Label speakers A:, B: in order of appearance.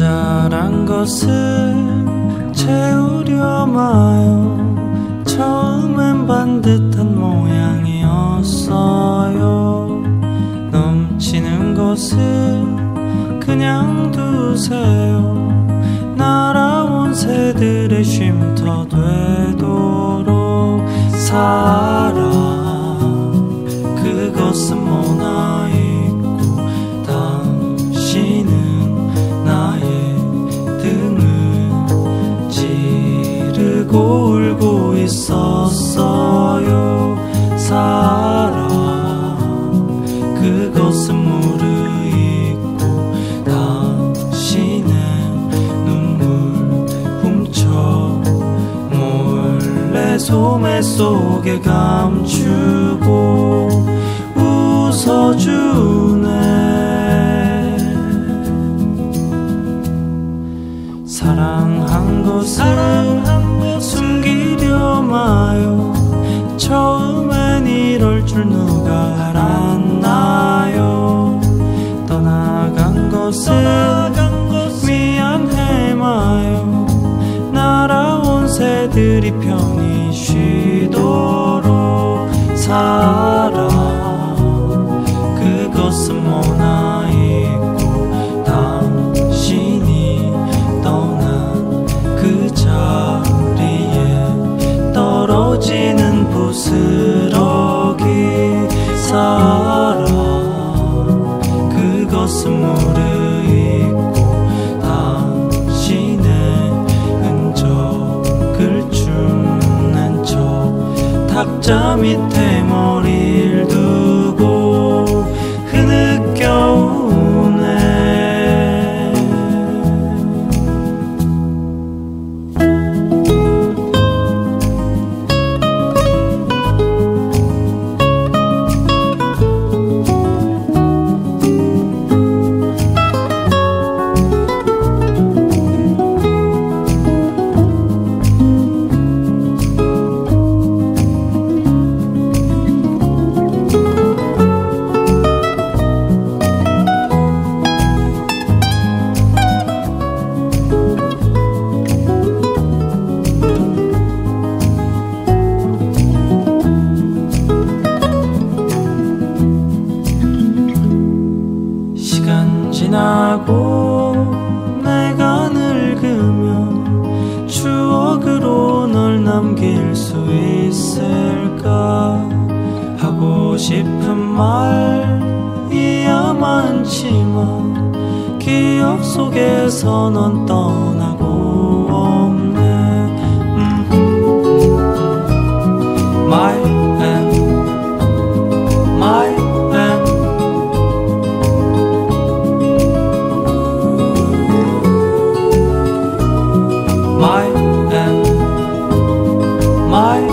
A: 모자란 것을 채우려 마요. 처음엔 반듯한 모양이었어요. 넘치는 것을 그냥 두세요. 날아온 새들의 쉼터 되도록 살 소매 속에 감추고 웃어주네. 사랑한 것을 숨기려 마요. 처음엔 이럴 줄 누가 알았나요? 떠나간 것을 미안해 마요. 날아온 새들이 편히 쉬도록 살아. 그것은 모나 있고 당신이 떠난 그 자리에 떨어지는 부스러기 살아. 그것은 무르 탁자 밑에 말이야 많지만 기억 속에서 넌 떠나고 없네. 음. My M My M My M My